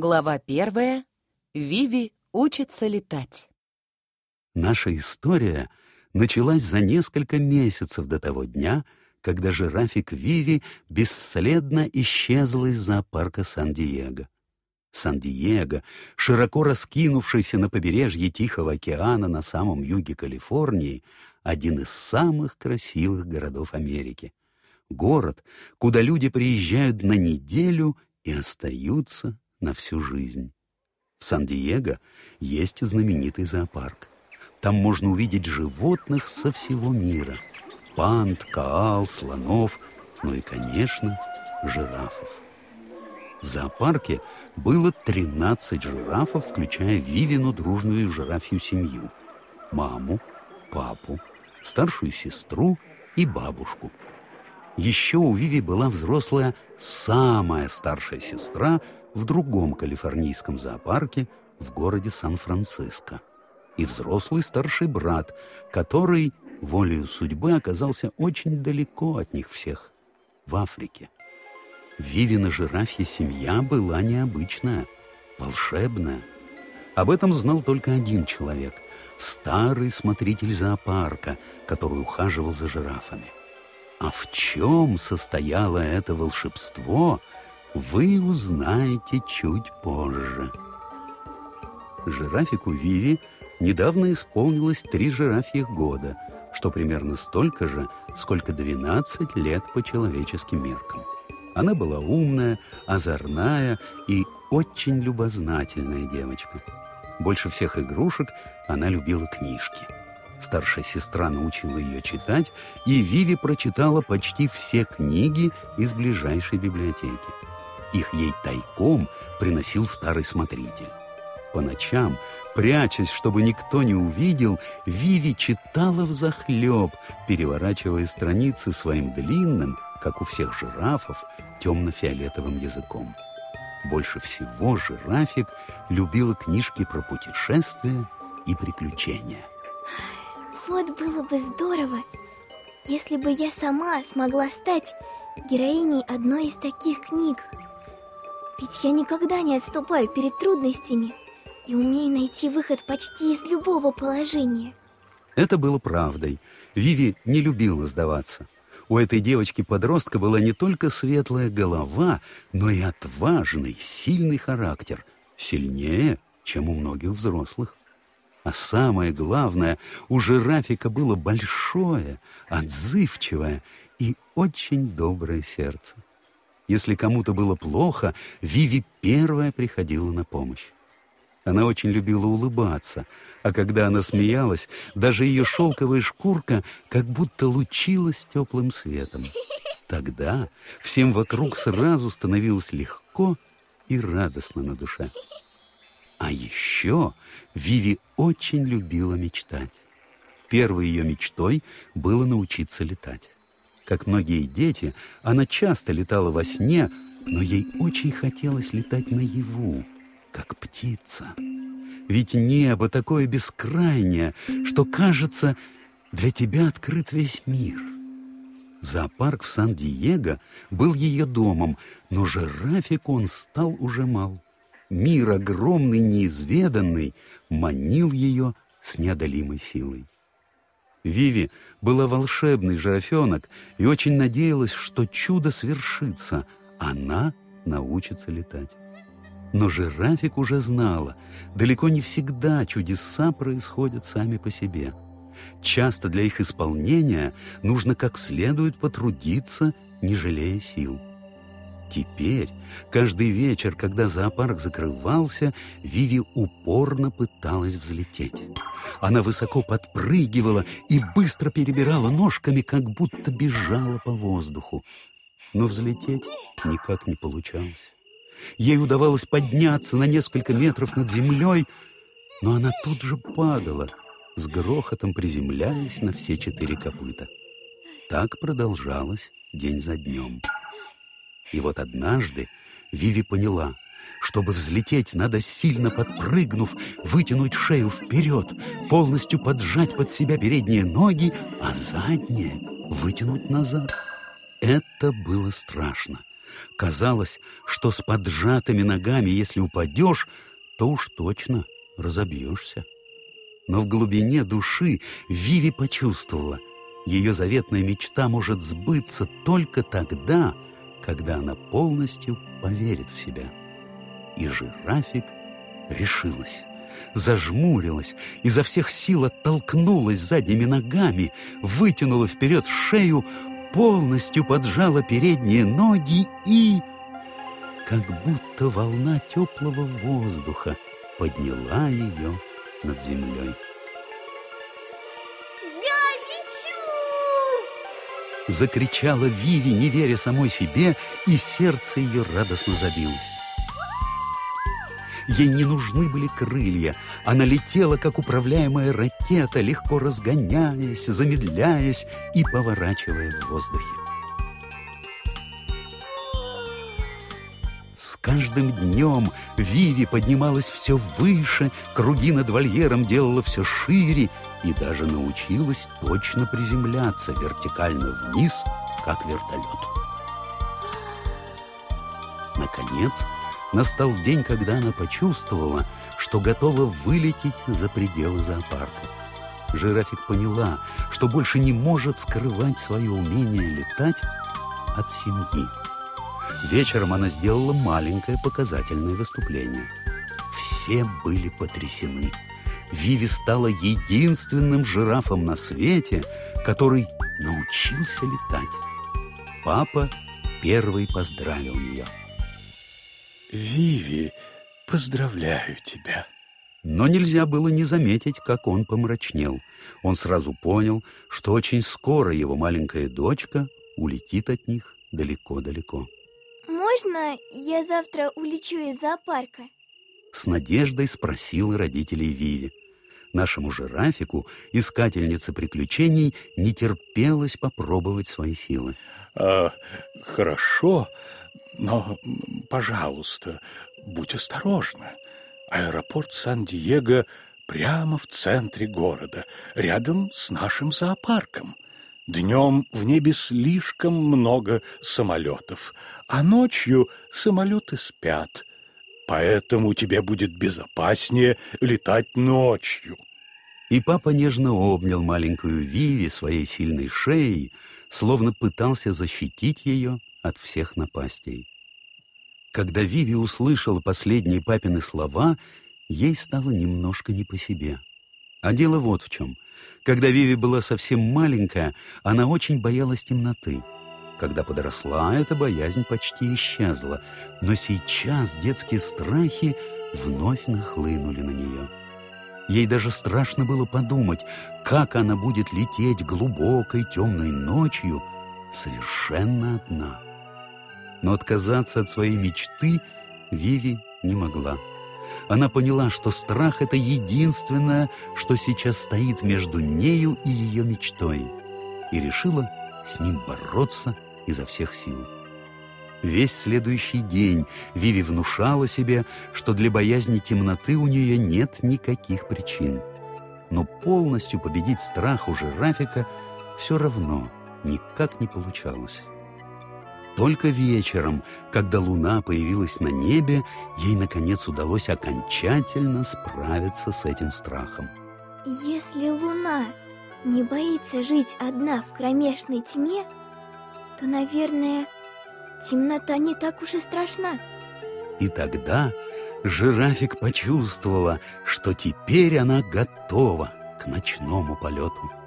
Глава первая. Виви учится летать. Наша история началась за несколько месяцев до того дня, когда жирафик Виви бесследно исчезла из зоопарка Сан-Диего. Сан-Диего, широко раскинувшийся на побережье Тихого океана на самом юге Калифорнии, один из самых красивых городов Америки. Город, куда люди приезжают на неделю и остаются на всю жизнь. В Сан-Диего есть знаменитый зоопарк. Там можно увидеть животных со всего мира. Панд, коал, слонов, ну и, конечно, жирафов. В зоопарке было 13 жирафов, включая Вивину дружную жирафью семью. Маму, папу, старшую сестру и бабушку. Еще у Виви была взрослая самая старшая сестра в другом калифорнийском зоопарке в городе Сан-Франциско. И взрослый старший брат, который, волею судьбы, оказался очень далеко от них всех, в Африке. Вивина жирафья семья была необычная, волшебная. Об этом знал только один человек — старый смотритель зоопарка, который ухаживал за жирафами. А в чем состояло это волшебство, вы узнаете чуть позже. Жирафику Виви недавно исполнилось три жирафьих года, что примерно столько же, сколько 12 лет по человеческим меркам. Она была умная, озорная и очень любознательная девочка. Больше всех игрушек она любила книжки. Старшая сестра научила ее читать, и Виви прочитала почти все книги из ближайшей библиотеки. Их ей тайком приносил старый смотритель. По ночам, прячась, чтобы никто не увидел, Виви читала взахлеб, переворачивая страницы своим длинным, как у всех жирафов, темно-фиолетовым языком. Больше всего жирафик любила книжки про путешествия и приключения. Вот было бы здорово, если бы я сама смогла стать героиней одной из таких книг. Ведь я никогда не отступаю перед трудностями и умею найти выход почти из любого положения. Это было правдой. Виви не любила сдаваться. У этой девочки-подростка была не только светлая голова, но и отважный, сильный характер, сильнее, чем у многих взрослых. А самое главное, у жирафика было большое, отзывчивое и очень доброе сердце. Если кому-то было плохо, Виви первая приходила на помощь. Она очень любила улыбаться, а когда она смеялась, даже ее шелковая шкурка как будто лучилась теплым светом. Тогда всем вокруг сразу становилось легко и радостно на душе. А еще Виви очень любила мечтать. Первой ее мечтой было научиться летать. Как многие дети, она часто летала во сне, но ей очень хотелось летать наяву, как птица. Ведь небо такое бескрайнее, что, кажется, для тебя открыт весь мир. Зоопарк в Сан-Диего был ее домом, но жирафик он стал уже мал. Мир огромный, неизведанный, манил ее с неодолимой силой. Виви была волшебный жирафенок и очень надеялась, что чудо свершится. Она научится летать. Но жирафик уже знала, далеко не всегда чудеса происходят сами по себе. Часто для их исполнения нужно как следует потрудиться, не жалея сил. Теперь, каждый вечер, когда зоопарк закрывался, Виви упорно пыталась взлететь. Она высоко подпрыгивала и быстро перебирала ножками, как будто бежала по воздуху. Но взлететь никак не получалось. Ей удавалось подняться на несколько метров над землей, но она тут же падала, с грохотом приземляясь на все четыре копыта. Так продолжалось день за днем. И вот однажды Виви поняла, чтобы взлететь, надо сильно подпрыгнув, вытянуть шею вперед, полностью поджать под себя передние ноги, а задние вытянуть назад. Это было страшно. Казалось, что с поджатыми ногами, если упадешь, то уж точно разобьешься. Но в глубине души Виви почувствовала, ее заветная мечта может сбыться только тогда, когда она полностью поверит в себя. И жирафик решилась, зажмурилась, изо всех сил оттолкнулась задними ногами, вытянула вперед шею, полностью поджала передние ноги и... Как будто волна теплого воздуха подняла ее над землей. Закричала Виви, не веря самой себе, и сердце ее радостно забилось. Ей не нужны были крылья. Она летела, как управляемая ракета, легко разгоняясь, замедляясь и поворачивая в воздухе. Каждым днем Виви поднималась все выше, круги над вольером делала все шире и даже научилась точно приземляться вертикально вниз, как вертолет. Наконец, настал день, когда она почувствовала, что готова вылететь за пределы зоопарка. Жирафик поняла, что больше не может скрывать свое умение летать от семьи. Вечером она сделала маленькое показательное выступление. Все были потрясены. Виви стала единственным жирафом на свете, который научился летать. Папа первый поздравил ее. Виви, поздравляю тебя. Но нельзя было не заметить, как он помрачнел. Он сразу понял, что очень скоро его маленькая дочка улетит от них далеко-далеко. Можно я завтра улечу из зоопарка? С надеждой спросил родителей Виви. Нашему жирафику, искательнице приключений, не терпелось попробовать свои силы. А, хорошо, но, пожалуйста, будь осторожна. Аэропорт Сан-Диего прямо в центре города, рядом с нашим зоопарком. Днем в небе слишком много самолетов, а ночью самолеты спят. Поэтому тебе будет безопаснее летать ночью. И папа нежно обнял маленькую Виви своей сильной шеей, словно пытался защитить ее от всех напастей. Когда Виви услышала последние папины слова, ей стало немножко не по себе. А дело вот в чем. Когда Виви была совсем маленькая, она очень боялась темноты. Когда подросла, эта боязнь почти исчезла, но сейчас детские страхи вновь нахлынули на нее. Ей даже страшно было подумать, как она будет лететь глубокой темной ночью совершенно одна. Но отказаться от своей мечты Виви не могла. Она поняла, что страх — это единственное, что сейчас стоит между нею и ее мечтой, и решила с ним бороться изо всех сил. Весь следующий день Виви внушала себе, что для боязни темноты у нее нет никаких причин. Но полностью победить страх у жирафика все равно никак не получалось. Только вечером, когда луна появилась на небе, ей, наконец, удалось окончательно справиться с этим страхом. Если луна не боится жить одна в кромешной тьме, то, наверное, темнота не так уж и страшна. И тогда жирафик почувствовала, что теперь она готова к ночному полету.